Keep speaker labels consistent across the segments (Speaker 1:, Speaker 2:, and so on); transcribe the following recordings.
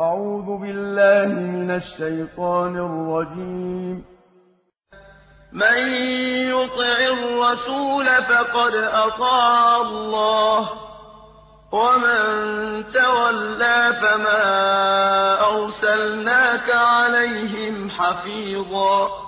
Speaker 1: أعوذ بالله من الشيطان الرجيم.
Speaker 2: من يطع الرسول فقد أطاع الله ومن تولى فما أرسلناك عليهم حفيظا.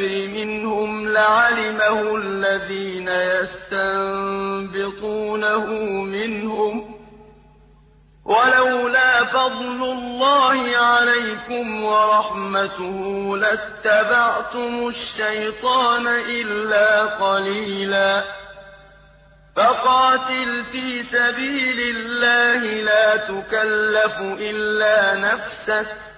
Speaker 2: الْأَمْرِ مِنْهُمْ لَعَلِمَهُ الَّذِينَ يَسْتَنبِطُونَهُ مِنْهُمْ ۗ. وَلَوْلَا فَضْلُ اللَّهِ عَلَيْكُمْ وَرَحْمَتُهُ لَاتَّبَعْتُمُ الشَّيْطَانَ إِلَّا قَلِيلًا. فَقَاتِلْ فِي سَبِيلِ اللَّهِ لَا تُكَلَّفُ إِلَّا نَفْسَكَ ۚ.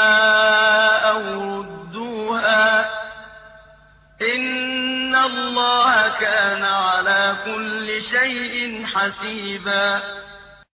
Speaker 2: اللَّهَ كَانَ عَلَىٰ كُلِّ شَيْءٍ حَسِيبًا.